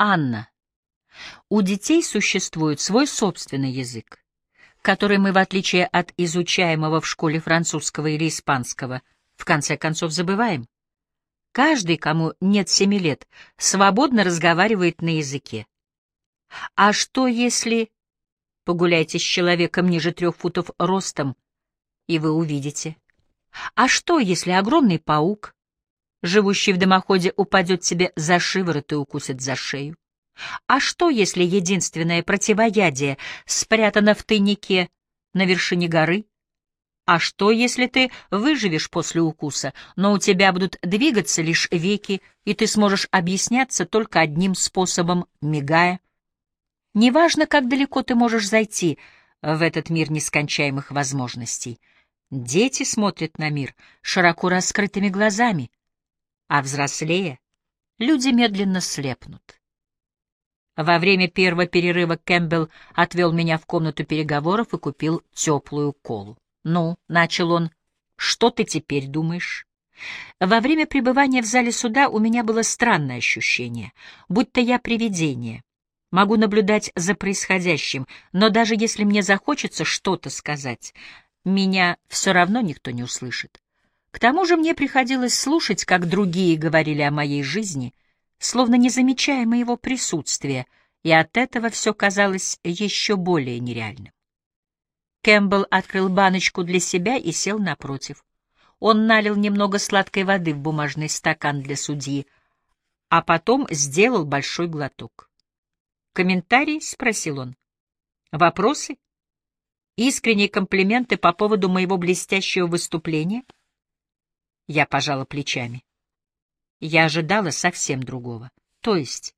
Анна, у детей существует свой собственный язык, который мы, в отличие от изучаемого в школе французского или испанского, в конце концов забываем. Каждый, кому нет семи лет, свободно разговаривает на языке. А что если... Погуляйте с человеком ниже трех футов ростом, и вы увидите. А что, если огромный паук, живущий в дымоходе, упадет себе за шиворот и укусит за шею? А что, если единственное противоядие спрятано в тайнике на вершине горы? А что, если ты выживешь после укуса, но у тебя будут двигаться лишь веки, и ты сможешь объясняться только одним способом — мигая? Неважно, как далеко ты можешь зайти в этот мир нескончаемых возможностей. Дети смотрят на мир широко раскрытыми глазами, а взрослее люди медленно слепнут. Во время первого перерыва Кэмпбелл отвел меня в комнату переговоров и купил теплую колу. «Ну», — начал он, — «что ты теперь думаешь?» Во время пребывания в зале суда у меня было странное ощущение, будто я привидение. Могу наблюдать за происходящим, но даже если мне захочется что-то сказать, меня все равно никто не услышит. К тому же мне приходилось слушать, как другие говорили о моей жизни — словно не замечая моего присутствия, и от этого все казалось еще более нереальным. Кэмпбелл открыл баночку для себя и сел напротив. Он налил немного сладкой воды в бумажный стакан для судьи, а потом сделал большой глоток. «Комментарий?» — спросил он. «Вопросы? Искренние комплименты по поводу моего блестящего выступления?» Я пожала плечами. Я ожидала совсем другого. То есть,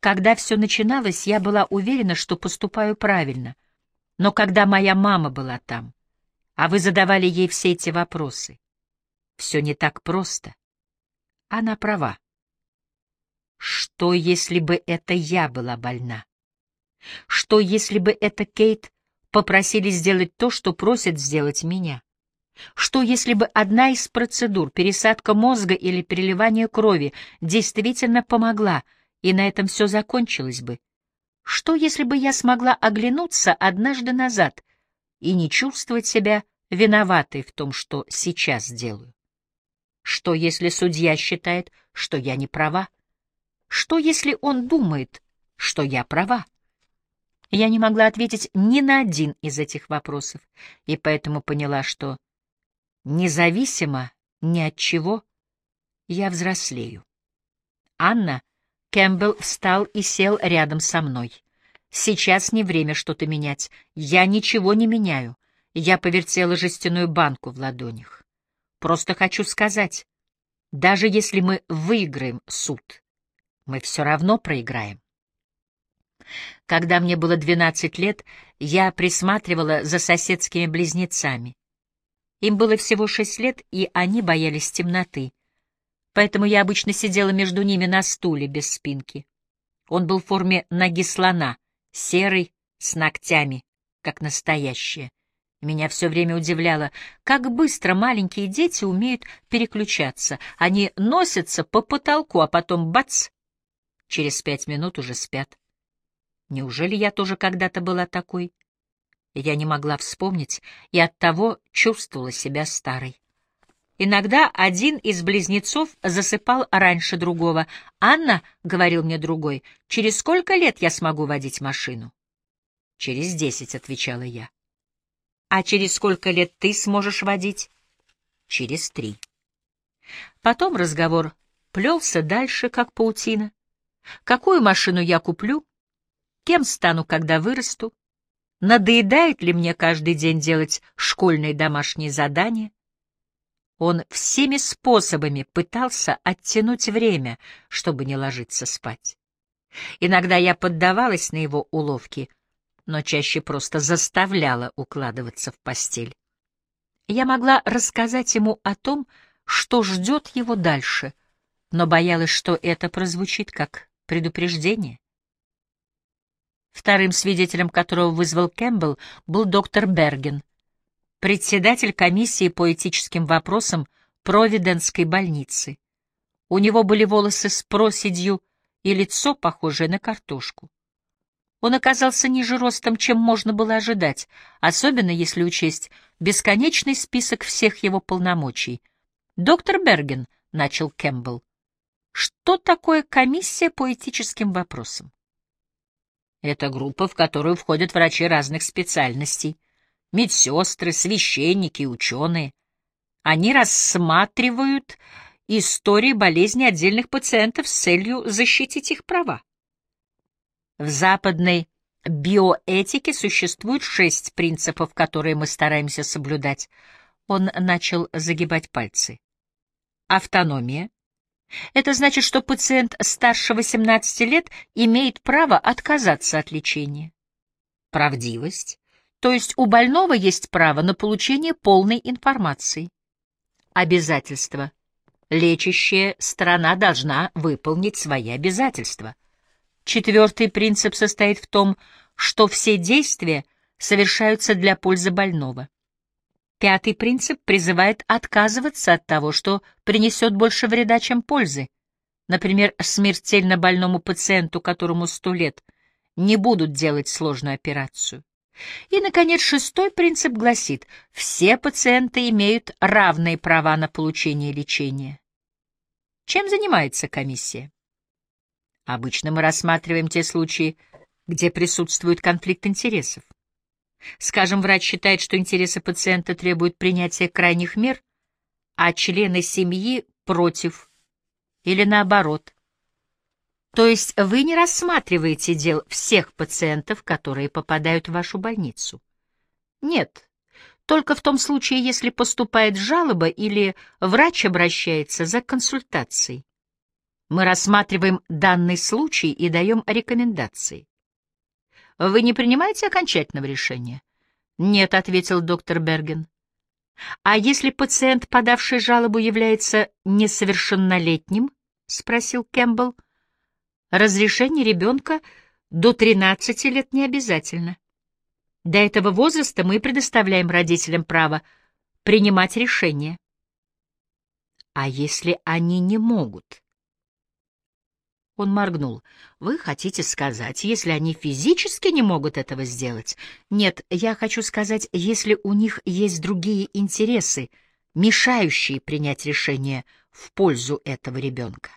когда все начиналось, я была уверена, что поступаю правильно. Но когда моя мама была там, а вы задавали ей все эти вопросы, все не так просто. Она права. Что, если бы это я была больна? Что, если бы это Кейт попросили сделать то, что просят сделать меня? Что если бы одна из процедур, пересадка мозга или переливание крови, действительно помогла, и на этом все закончилось бы? Что если бы я смогла оглянуться однажды назад и не чувствовать себя виноватой в том, что сейчас делаю? Что если судья считает, что я не права? Что если он думает, что я права? Я не могла ответить ни на один из этих вопросов, и поэтому поняла, что Независимо ни от чего, я взрослею. Анна, Кэмпбелл встал и сел рядом со мной. Сейчас не время что-то менять. Я ничего не меняю. Я повертела жестяную банку в ладонях. Просто хочу сказать, даже если мы выиграем суд, мы все равно проиграем. Когда мне было 12 лет, я присматривала за соседскими близнецами. Им было всего шесть лет, и они боялись темноты. Поэтому я обычно сидела между ними на стуле без спинки. Он был в форме ноги слона, серый, с ногтями, как настоящая. Меня все время удивляло, как быстро маленькие дети умеют переключаться. Они носятся по потолку, а потом бац! Через пять минут уже спят. Неужели я тоже когда-то была такой? Я не могла вспомнить и оттого чувствовала себя старой. Иногда один из близнецов засыпал раньше другого. «Анна», — говорил мне другой, — «через сколько лет я смогу водить машину?» «Через десять», — отвечала я. «А через сколько лет ты сможешь водить?» «Через три». Потом разговор плелся дальше, как паутина. «Какую машину я куплю? Кем стану, когда вырасту?» Надоедает ли мне каждый день делать школьные домашние задания? Он всеми способами пытался оттянуть время, чтобы не ложиться спать. Иногда я поддавалась на его уловки, но чаще просто заставляла укладываться в постель. Я могла рассказать ему о том, что ждет его дальше, но боялась, что это прозвучит как предупреждение. Вторым свидетелем, которого вызвал Кэмпбелл, был доктор Берген, председатель комиссии по этическим вопросам Провиденской больницы. У него были волосы с проседью и лицо, похожее на картошку. Он оказался ниже ростом, чем можно было ожидать, особенно если учесть бесконечный список всех его полномочий. «Доктор Берген», — начал Кэмпбелл, — «что такое комиссия по этическим вопросам?» Это группа, в которую входят врачи разных специальностей, медсестры, священники, ученые. Они рассматривают истории болезни отдельных пациентов с целью защитить их права. В западной биоэтике существует шесть принципов, которые мы стараемся соблюдать. Он начал загибать пальцы. Автономия, это значит, что пациент старше 18 лет имеет право отказаться от лечения. Правдивость, то есть у больного есть право на получение полной информации. Обязательства. Лечащая сторона должна выполнить свои обязательства. Четвертый принцип состоит в том, что все действия совершаются для пользы больного. Пятый принцип призывает отказываться от того, что принесет больше вреда, чем пользы. Например, смертельно больному пациенту, которому сто лет, не будут делать сложную операцию. И, наконец, шестой принцип гласит, все пациенты имеют равные права на получение лечения. Чем занимается комиссия? Обычно мы рассматриваем те случаи, где присутствует конфликт интересов. Скажем, врач считает, что интересы пациента требуют принятия крайних мер, а члены семьи против, или наоборот. То есть вы не рассматриваете дел всех пациентов, которые попадают в вашу больницу? Нет, только в том случае, если поступает жалоба или врач обращается за консультацией. Мы рассматриваем данный случай и даем рекомендации. Вы не принимаете окончательного решения? Нет, ответил доктор Берген. А если пациент, подавший жалобу, является несовершеннолетним? спросил Кэмпбелл. Разрешение ребенка до 13 лет не обязательно. До этого возраста мы предоставляем родителям право принимать решения. А если они не могут? Он моргнул. «Вы хотите сказать, если они физически не могут этого сделать?» «Нет, я хочу сказать, если у них есть другие интересы, мешающие принять решение в пользу этого ребенка».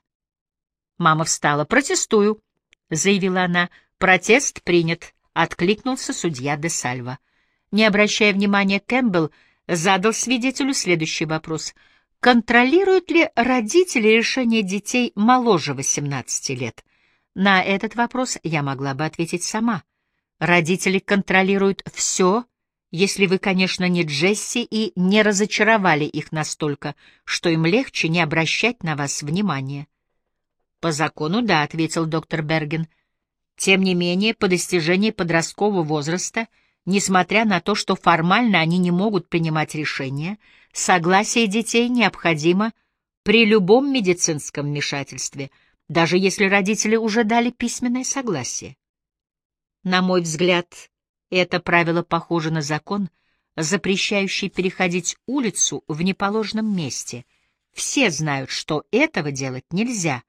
Мама встала. «Протестую», — заявила она. «Протест принят», — откликнулся судья де Сальва. Не обращая внимания, Кэмпбелл задал свидетелю следующий вопрос — Контролируют ли родители решение детей моложе 18 лет? На этот вопрос я могла бы ответить сама. Родители контролируют все, если вы, конечно, не Джесси и не разочаровали их настолько, что им легче не обращать на вас внимания. «По закону, да», — ответил доктор Берген. «Тем не менее, по достижении подросткового возраста, несмотря на то, что формально они не могут принимать решения, — Согласие детей необходимо при любом медицинском вмешательстве, даже если родители уже дали письменное согласие. На мой взгляд, это правило похоже на закон, запрещающий переходить улицу в неположенном месте. Все знают, что этого делать нельзя,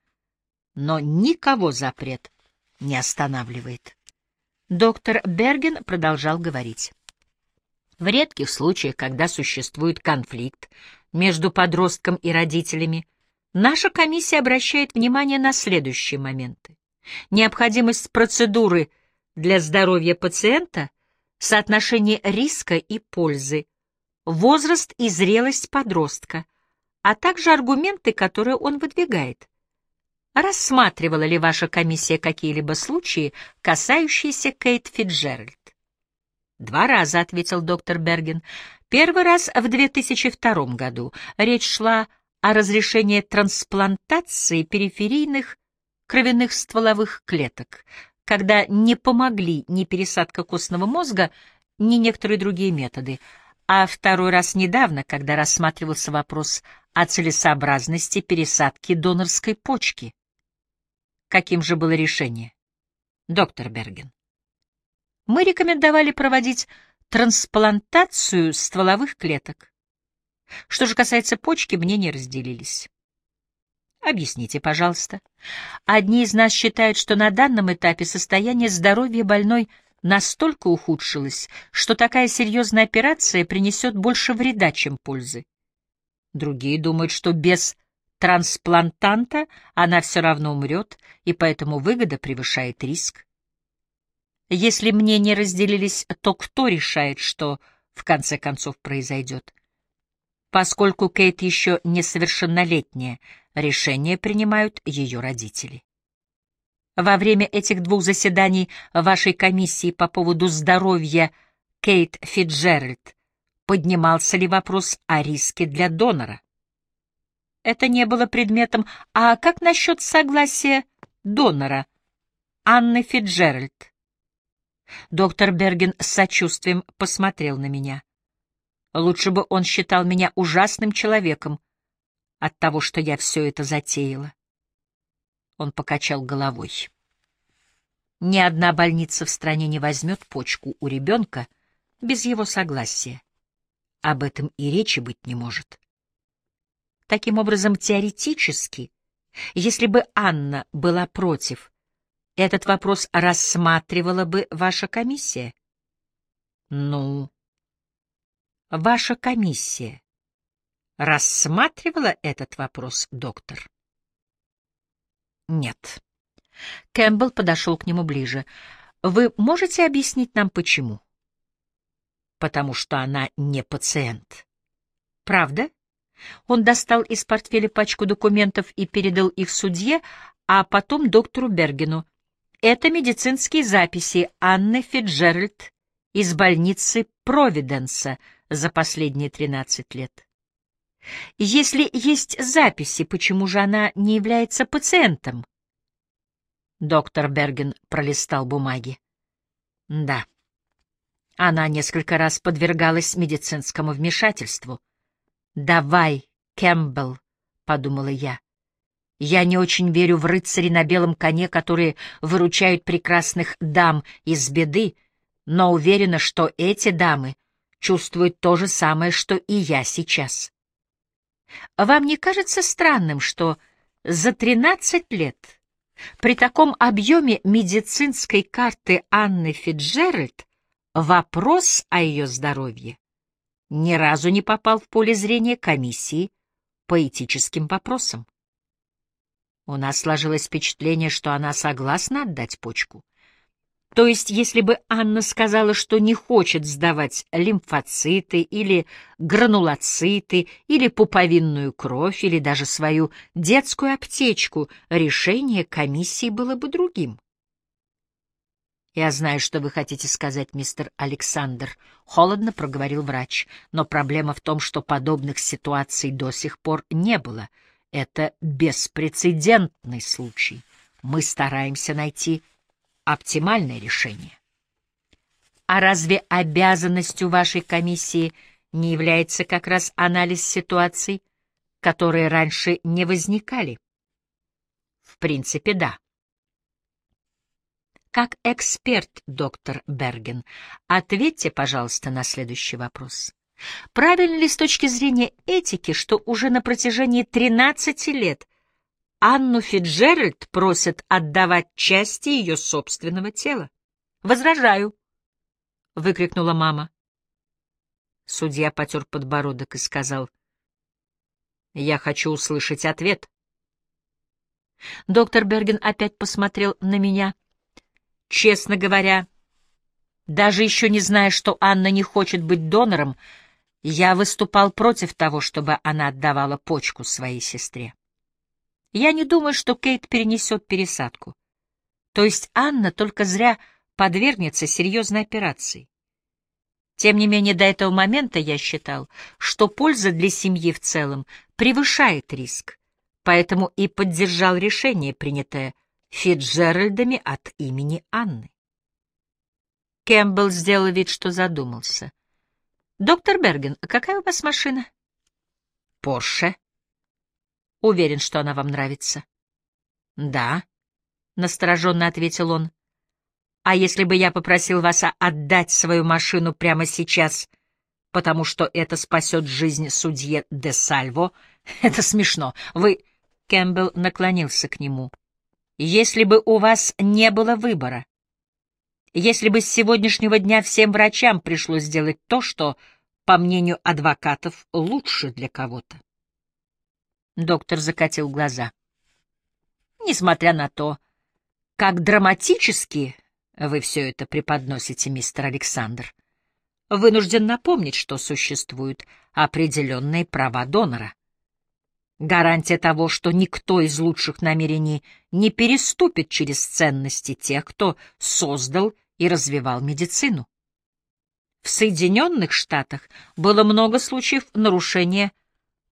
но никого запрет не останавливает. Доктор Берген продолжал говорить. В редких случаях, когда существует конфликт между подростком и родителями, наша комиссия обращает внимание на следующие моменты. Необходимость процедуры для здоровья пациента, соотношение риска и пользы, возраст и зрелость подростка, а также аргументы, которые он выдвигает. Рассматривала ли ваша комиссия какие-либо случаи, касающиеся Кейт Фитджеральд? «Два раза», — ответил доктор Берген. «Первый раз в 2002 году. Речь шла о разрешении трансплантации периферийных кровяных стволовых клеток, когда не помогли ни пересадка костного мозга, ни некоторые другие методы. А второй раз недавно, когда рассматривался вопрос о целесообразности пересадки донорской почки. Каким же было решение, доктор Берген? мы рекомендовали проводить трансплантацию стволовых клеток. Что же касается почки, мнения разделились. Объясните, пожалуйста. Одни из нас считают, что на данном этапе состояние здоровья больной настолько ухудшилось, что такая серьезная операция принесет больше вреда, чем пользы. Другие думают, что без трансплантанта она все равно умрет, и поэтому выгода превышает риск. Если мнения разделились, то кто решает, что в конце концов произойдет? Поскольку Кейт еще несовершеннолетняя, решение принимают ее родители. Во время этих двух заседаний вашей комиссии по поводу здоровья Кейт Фитджеральд поднимался ли вопрос о риске для донора? Это не было предметом. А как насчет согласия донора, Анны Фитджеральд? Доктор Берген с сочувствием посмотрел на меня. Лучше бы он считал меня ужасным человеком от того, что я все это затеяла. Он покачал головой. Ни одна больница в стране не возьмет почку у ребенка без его согласия. Об этом и речи быть не может. Таким образом, теоретически, если бы Анна была против, этот вопрос рассматривала бы ваша комиссия? Ну, ваша комиссия рассматривала этот вопрос, доктор? Нет. Кэмпбелл подошел к нему ближе. Вы можете объяснить нам, почему? Потому что она не пациент. Правда? Он достал из портфеля пачку документов и передал их судье, а потом доктору Бергену. Это медицинские записи Анны Фитджеральд из больницы Провиденса за последние 13 лет. Если есть записи, почему же она не является пациентом? Доктор Берген пролистал бумаги. Да. Она несколько раз подвергалась медицинскому вмешательству. «Давай, Кэмпбелл», — подумала я. Я не очень верю в рыцарей на белом коне, которые выручают прекрасных дам из беды, но уверена, что эти дамы чувствуют то же самое, что и я сейчас. Вам не кажется странным, что за 13 лет при таком объеме медицинской карты Анны Фитджеральд вопрос о ее здоровье ни разу не попал в поле зрения комиссии по этическим вопросам? У нас сложилось впечатление, что она согласна отдать почку. То есть, если бы Анна сказала, что не хочет сдавать лимфоциты или гранулоциты или пуповинную кровь или даже свою детскую аптечку, решение комиссии было бы другим. «Я знаю, что вы хотите сказать, мистер Александр», — холодно проговорил врач, «но проблема в том, что подобных ситуаций до сих пор не было — это беспрецедентный случай. Мы стараемся найти оптимальное решение. А разве обязанностью вашей комиссии не является как раз анализ ситуаций, которые раньше не возникали? В принципе, да. Как эксперт, доктор Берген, ответьте, пожалуйста, на следующий вопрос. Правильно ли с точки зрения этики, что уже на протяжении 13 лет Анну Фиджеральд просят отдавать части ее собственного тела? «Возражаю!» — выкрикнула мама. Судья потер подбородок и сказал, «Я хочу услышать ответ». Доктор Берген опять посмотрел на меня. «Честно говоря, даже еще не зная, что Анна не хочет быть донором, — я выступал против того, чтобы она отдавала почку своей сестре. Я не думаю, что Кейт перенесет пересадку. То есть Анна только зря подвергнется серьезной операции. Тем не менее, до этого момента я считал, что польза для семьи в целом превышает риск, поэтому и поддержал решение, принятое Фитджеральдами от имени Анны. Кэмпбелл сделал вид, что задумался. «Доктор Берген, какая у вас машина?» «Порше». «Уверен, что она вам нравится». «Да», — настороженно ответил он. «А если бы я попросил вас отдать свою машину прямо сейчас, потому что это спасет жизнь судье де Сальво? Это смешно. Вы... Кэмпбелл наклонился к нему. «Если бы у вас не было выбора, если бы с сегодняшнего дня всем врачам пришлось сделать то, что, по мнению адвокатов, лучше для кого-то». Доктор закатил глаза. «Несмотря на то, как драматически вы все это преподносите, мистер Александр, вынужден напомнить, что существуют определенные права донора. Гарантия того, что никто из лучших намерений не переступит через ценности тех, кто создал и развивал медицину. В Соединенных Штатах было много случаев нарушения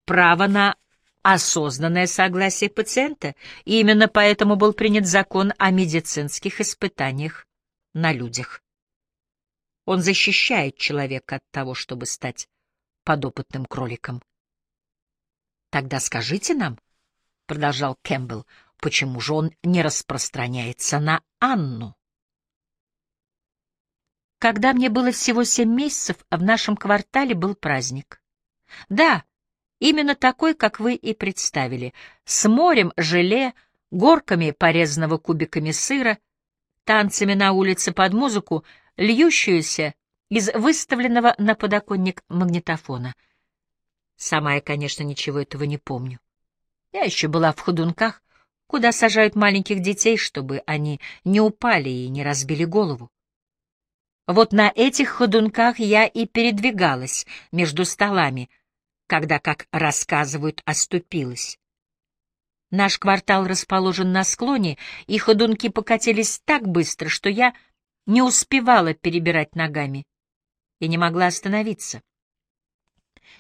права на осознанное согласие пациента, и именно поэтому был принят закон о медицинских испытаниях на людях. Он защищает человека от того, чтобы стать подопытным кроликом. Тогда скажите нам, — продолжал Кэмпбелл, — почему же он не распространяется на Анну? Когда мне было всего семь месяцев, в нашем квартале был праздник. Да, именно такой, как вы и представили, с морем желе, горками порезанного кубиками сыра, танцами на улице под музыку, льющуюся из выставленного на подоконник магнитофона — Сама я, конечно, ничего этого не помню. Я еще была в ходунках, куда сажают маленьких детей, чтобы они не упали и не разбили голову. Вот на этих ходунках я и передвигалась между столами, когда, как рассказывают, оступилась. Наш квартал расположен на склоне, и ходунки покатились так быстро, что я не успевала перебирать ногами и не могла остановиться.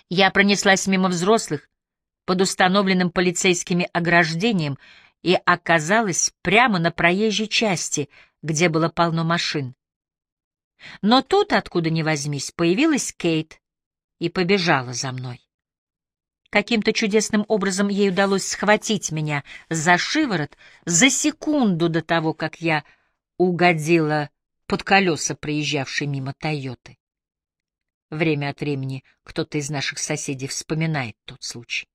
Я пронеслась мимо взрослых под установленным полицейскими ограждением и оказалась прямо на проезжей части, где было полно машин. Но тут, откуда ни возьмись, появилась Кейт и побежала за мной. Каким-то чудесным образом ей удалось схватить меня за шиворот за секунду до того, как я угодила под колеса проезжавшей мимо Тойоты. Время от времени кто-то из наших соседей вспоминает тот случай.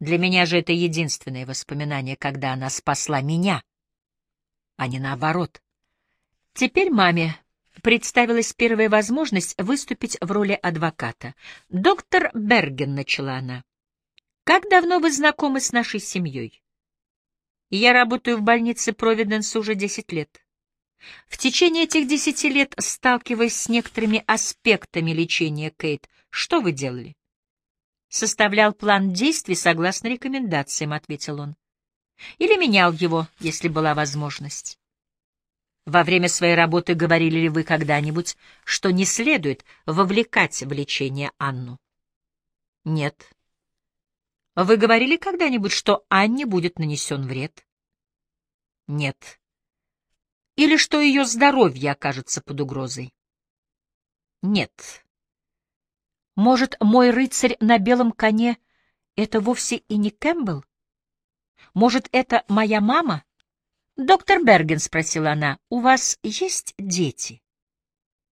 Для меня же это единственное воспоминание, когда она спасла меня, а не наоборот. Теперь маме представилась первая возможность выступить в роли адвоката. «Доктор Берген», — начала она, — «как давно вы знакомы с нашей семьей?» «Я работаю в больнице Провиденс уже десять лет. В течение этих десяти лет, сталкиваясь с некоторыми аспектами лечения Кейт, что вы делали? Составлял план действий согласно рекомендациям, ответил он. Или менял его, если была возможность. Во время своей работы говорили ли вы когда-нибудь, что не следует вовлекать в лечение Анну? Нет. Вы говорили когда-нибудь, что Анне будет нанесен вред? Нет или что ее здоровье окажется под угрозой? Нет. Может, мой рыцарь на белом коне — это вовсе и не Кэмпбелл? Может, это моя мама? Доктор Берген, — спросила она, — у вас есть дети?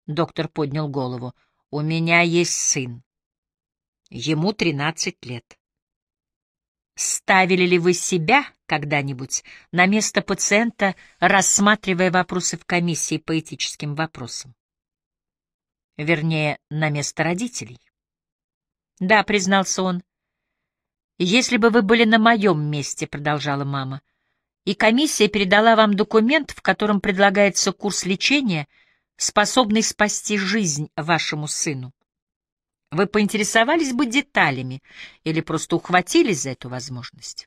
Доктор поднял голову. У меня есть сын. Ему тринадцать лет. Ставили ли вы себя когда-нибудь на место пациента, рассматривая вопросы в комиссии по этическим вопросам? Вернее, на место родителей? Да, признался он. Если бы вы были на моем месте, продолжала мама, и комиссия передала вам документ, в котором предлагается курс лечения, способный спасти жизнь вашему сыну, вы поинтересовались бы деталями или просто ухватились за эту возможность?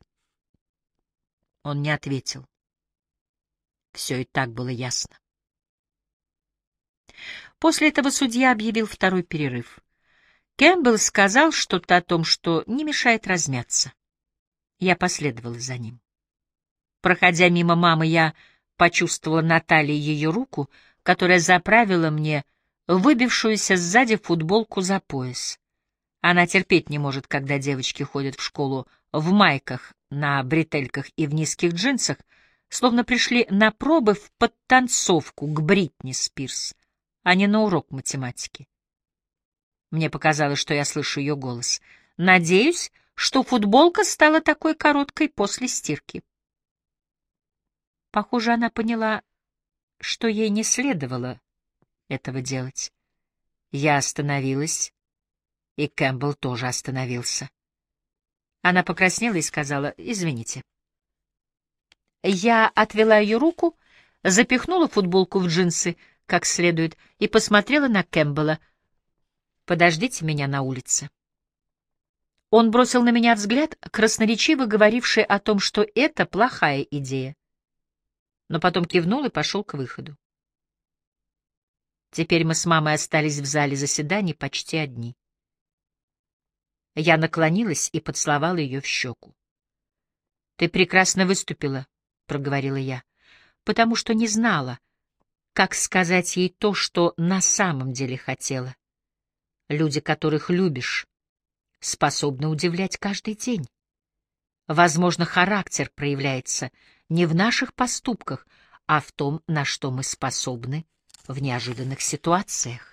Он не ответил. Все и так было ясно. После этого судья объявил второй перерыв. Кэмпбелл сказал что-то о том, что не мешает размяться. Я последовала за ним. Проходя мимо мамы, я почувствовала на ее руку, которая заправила мне выбившуюся сзади футболку за пояс. Она терпеть не может, когда девочки ходят в школу в майках, на бретельках и в низких джинсах, словно пришли на пробы в подтанцовку к Бритни Спирс, а не на урок математики. Мне показалось, что я слышу ее голос. «Надеюсь, что футболка стала такой короткой после стирки. Похоже, она поняла, что ей не следовало этого делать. Я остановилась, и Кэмпбелл тоже остановился. Она покраснела и сказала «Извините». Я отвела ее руку, запихнула футболку в джинсы как следует и посмотрела на Кэмпбелла. «Подождите меня на улице». Он бросил на меня взгляд, красноречиво говоривший о том, что это плохая идея, но потом кивнул и пошел к выходу. Теперь мы с мамой остались в зале заседаний почти одни. Я наклонилась и поцеловала ее в щеку. «Ты прекрасно выступила», — проговорила я, потому что не знала, как сказать ей то, что на самом деле хотела. Люди, которых любишь, способны удивлять каждый день. Возможно, характер проявляется не в наших поступках, а в том, на что мы способны в неожиданных ситуациях.